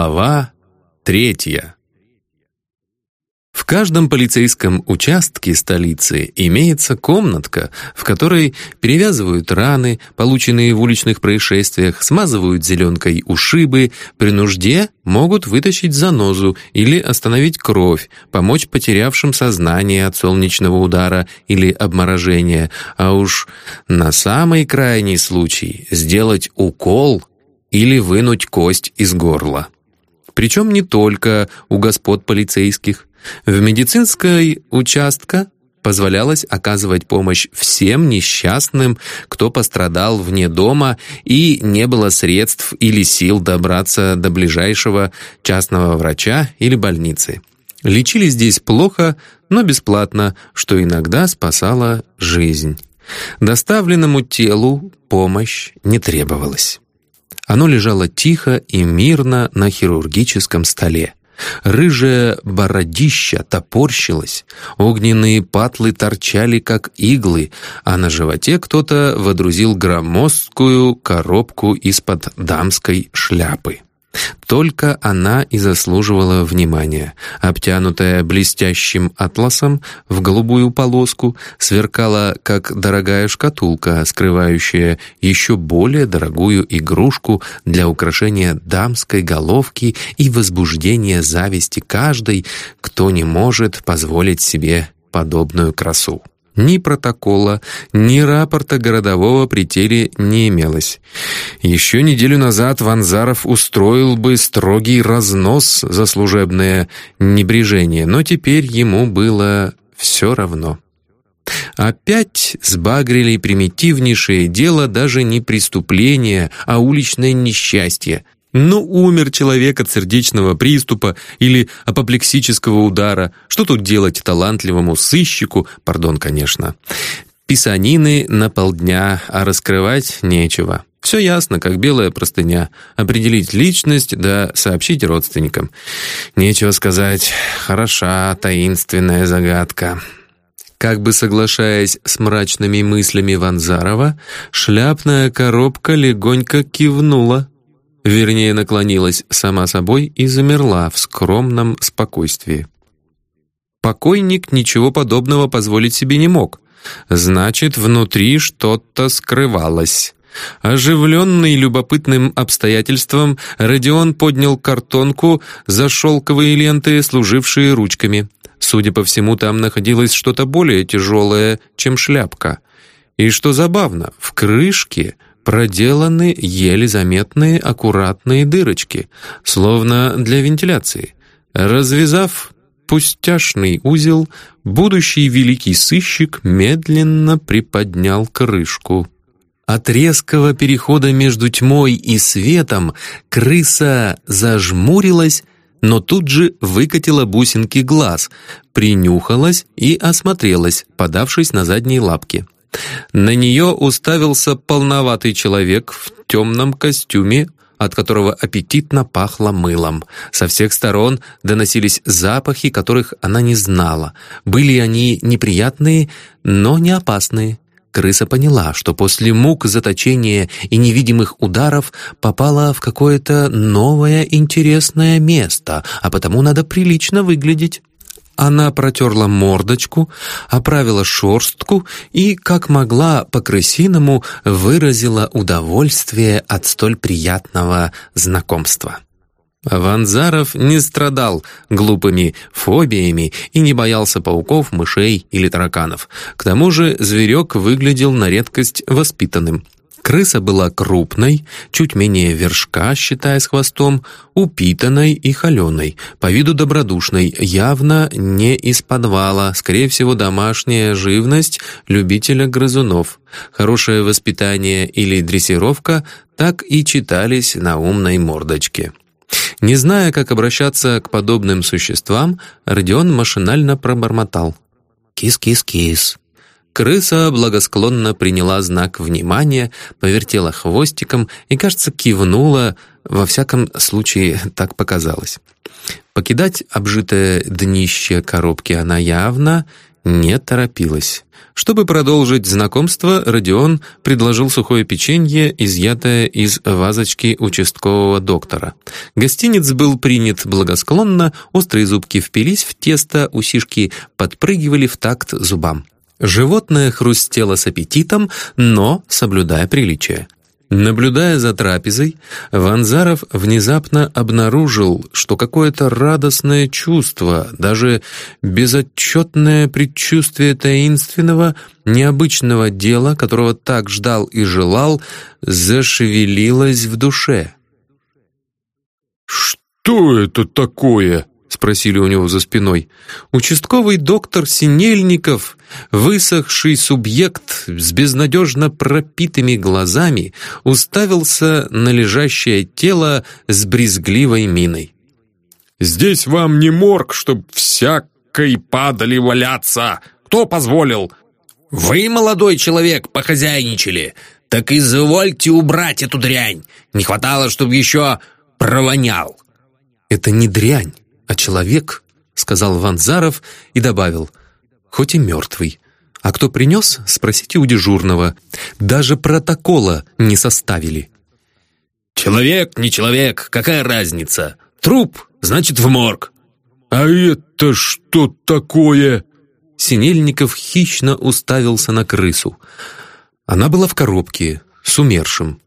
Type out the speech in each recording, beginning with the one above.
Глава третья. В каждом полицейском участке столицы имеется комнатка, в которой перевязывают раны, полученные в уличных происшествиях, смазывают зеленкой ушибы, при нужде могут вытащить занозу или остановить кровь, помочь потерявшим сознание от солнечного удара или обморожения, а уж на самый крайний случай сделать укол или вынуть кость из горла. Причем не только у господ полицейских. В медицинской участка позволялось оказывать помощь всем несчастным, кто пострадал вне дома и не было средств или сил добраться до ближайшего частного врача или больницы. Лечили здесь плохо, но бесплатно, что иногда спасало жизнь. Доставленному телу помощь не требовалась. Оно лежало тихо и мирно на хирургическом столе. Рыжая бородища топорщилась, огненные патлы торчали, как иглы, а на животе кто-то водрузил громоздкую коробку из-под дамской шляпы. Только она и заслуживала внимания. Обтянутая блестящим атласом в голубую полоску, сверкала, как дорогая шкатулка, скрывающая еще более дорогую игрушку для украшения дамской головки и возбуждения зависти каждой, кто не может позволить себе подобную красу. Ни протокола, ни рапорта городового при теле не имелось. Еще неделю назад Ванзаров устроил бы строгий разнос за служебное небрежение, но теперь ему было все равно. Опять сбагрили примитивнейшее дело даже не преступление, а уличное несчастье, ну, умер человек от сердечного приступа или апоплексического удара. Что тут делать талантливому сыщику? Пардон, конечно. Писанины на полдня, а раскрывать нечего. Все ясно, как белая простыня. Определить личность, да сообщить родственникам. Нечего сказать. Хороша таинственная загадка. Как бы соглашаясь с мрачными мыслями Ванзарова, шляпная коробка легонько кивнула. Вернее, наклонилась сама собой и замерла в скромном спокойствии. Покойник ничего подобного позволить себе не мог. Значит, внутри что-то скрывалось. Оживленный любопытным обстоятельством, Родион поднял картонку за шелковые ленты, служившие ручками. Судя по всему, там находилось что-то более тяжелое, чем шляпка. И что забавно, в крышке — проделаны еле заметные аккуратные дырочки, словно для вентиляции. Развязав пустяшный узел, будущий великий сыщик медленно приподнял крышку. От резкого перехода между тьмой и светом крыса зажмурилась, но тут же выкатила бусинки глаз, принюхалась и осмотрелась, подавшись на задние лапки. На нее уставился полноватый человек в темном костюме, от которого аппетитно пахло мылом. Со всех сторон доносились запахи, которых она не знала. Были они неприятные, но не опасные. Крыса поняла, что после мук заточения и невидимых ударов попала в какое-то новое интересное место, а потому надо прилично выглядеть. Она протерла мордочку, оправила шорстку и, как могла по-крысиному, выразила удовольствие от столь приятного знакомства. Ванзаров не страдал глупыми фобиями и не боялся пауков, мышей или тараканов. К тому же зверек выглядел на редкость воспитанным. Крыса была крупной, чуть менее вершка, считая с хвостом, упитанной и холеной, по виду добродушной, явно не из подвала, скорее всего, домашняя живность любителя грызунов. Хорошее воспитание или дрессировка так и читались на умной мордочке. Не зная, как обращаться к подобным существам, Родион машинально пробормотал. «Кис-кис-кис». Крыса благосклонно приняла знак внимания, повертела хвостиком и, кажется, кивнула, во всяком случае, так показалось. Покидать обжитое днище коробки она явно не торопилась. Чтобы продолжить знакомство, Родион предложил сухое печенье, изъятое из вазочки участкового доктора. Гостинец был принят благосклонно, острые зубки впились в тесто, усишки подпрыгивали в такт зубам. Животное хрустело с аппетитом, но соблюдая приличие. Наблюдая за трапезой, Ванзаров внезапно обнаружил, что какое-то радостное чувство, даже безотчетное предчувствие таинственного, необычного дела, которого так ждал и желал, зашевелилось в душе. «Что это такое?» — спросили у него за спиной. Участковый доктор Синельников, высохший субъект с безнадежно пропитыми глазами, уставился на лежащее тело с брезгливой миной. «Здесь вам не морг, чтоб всякой падали валяться! Кто позволил?» «Вы, молодой человек, похозяйничали! Так извольте убрать эту дрянь! Не хватало, чтобы еще провонял!» «Это не дрянь, а человек», — сказал Ванзаров и добавил, «хоть и мертвый. А кто принес, спросите у дежурного. Даже протокола не составили». «Человек, не человек, какая разница? Труп, значит, в морг». «А это что такое?» Синельников хищно уставился на крысу. Она была в коробке, с умершим.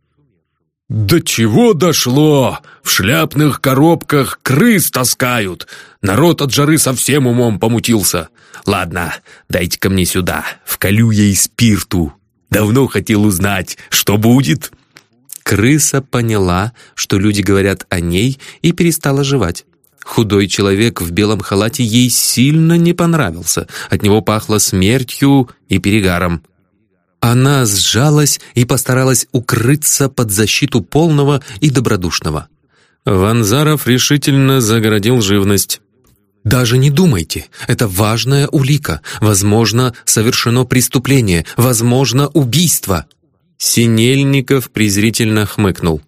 «До чего дошло? В шляпных коробках крыс таскают. Народ от жары совсем умом помутился. Ладно, дайте-ка мне сюда, вколю ей спирту. Давно хотел узнать, что будет». Крыса поняла, что люди говорят о ней, и перестала жевать. Худой человек в белом халате ей сильно не понравился. От него пахло смертью и перегаром. Она сжалась и постаралась укрыться под защиту полного и добродушного. Ванзаров решительно загородил живность. «Даже не думайте, это важная улика. Возможно, совершено преступление, возможно, убийство». Синельников презрительно хмыкнул.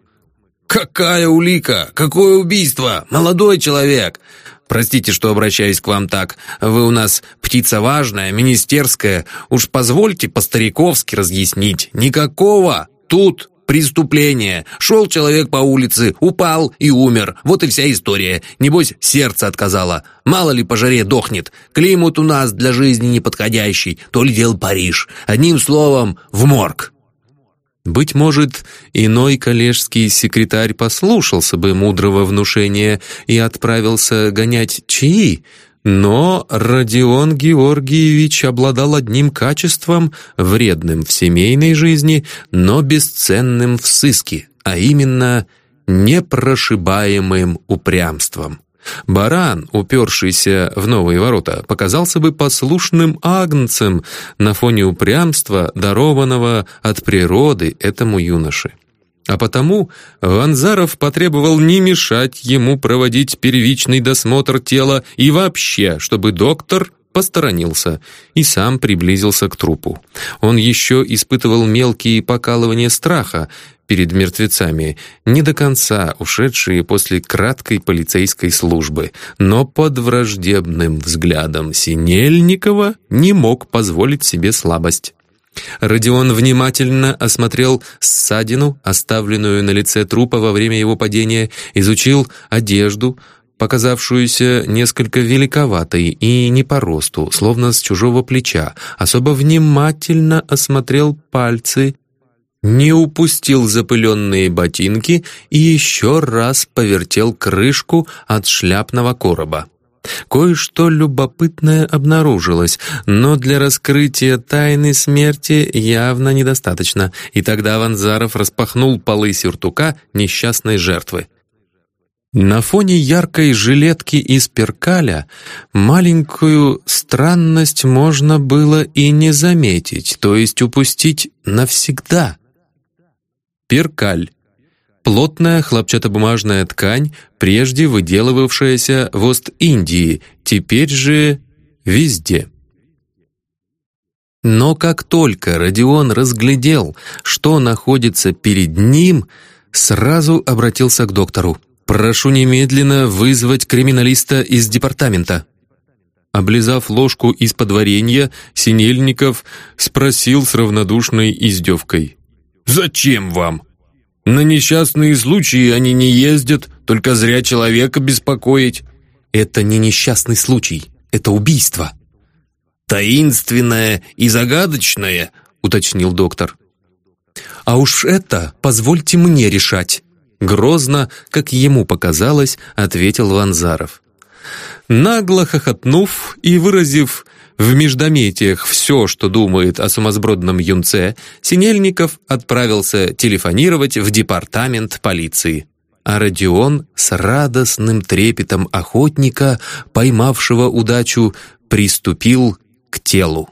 «Какая улика? Какое убийство? Молодой человек! Простите, что обращаюсь к вам так. Вы у нас птица важная, министерская. Уж позвольте по-стариковски разъяснить. Никакого тут преступления. Шел человек по улице, упал и умер. Вот и вся история. Небось, сердце отказало. Мало ли по жаре дохнет. Климат у нас для жизни неподходящий. То ли дел Париж. Одним словом, в морг. Быть может, иной коллежский секретарь послушался бы мудрого внушения и отправился гонять чаи, но Родион Георгиевич обладал одним качеством, вредным в семейной жизни, но бесценным в сыске, а именно непрошибаемым упрямством. Баран, упершийся в новые ворота, показался бы послушным агнцем на фоне упрямства, дарованного от природы этому юноше. А потому Ванзаров потребовал не мешать ему проводить первичный досмотр тела и вообще, чтобы доктор посторонился и сам приблизился к трупу. Он еще испытывал мелкие покалывания страха, перед мертвецами, не до конца ушедшие после краткой полицейской службы, но под враждебным взглядом Синельникова не мог позволить себе слабость. Родион внимательно осмотрел ссадину, оставленную на лице трупа во время его падения, изучил одежду, показавшуюся несколько великоватой и не по росту, словно с чужого плеча, особо внимательно осмотрел пальцы не упустил запыленные ботинки и еще раз повертел крышку от шляпного короба. Кое-что любопытное обнаружилось, но для раскрытия тайны смерти явно недостаточно, и тогда Ванзаров распахнул полы сюртука несчастной жертвы. На фоне яркой жилетки из перкаля маленькую странность можно было и не заметить, то есть упустить навсегда. Перкаль. Плотная хлопчатобумажная ткань, прежде выделывавшаяся в Ост-Индии, теперь же везде. Но как только Родион разглядел, что находится перед ним, сразу обратился к доктору. «Прошу немедленно вызвать криминалиста из департамента». Облизав ложку из-под варенья, Синельников спросил с равнодушной издевкой. «Зачем вам? На несчастные случаи они не ездят, только зря человека беспокоить». «Это не несчастный случай, это убийство». «Таинственное и загадочное», — уточнил доктор. «А уж это позвольте мне решать», — грозно, как ему показалось, ответил Ванзаров. Нагло хохотнув и выразив в междометиях все, что думает о сумасбродном юнце, Синельников отправился телефонировать в департамент полиции. А Родион с радостным трепетом охотника, поймавшего удачу, приступил к телу.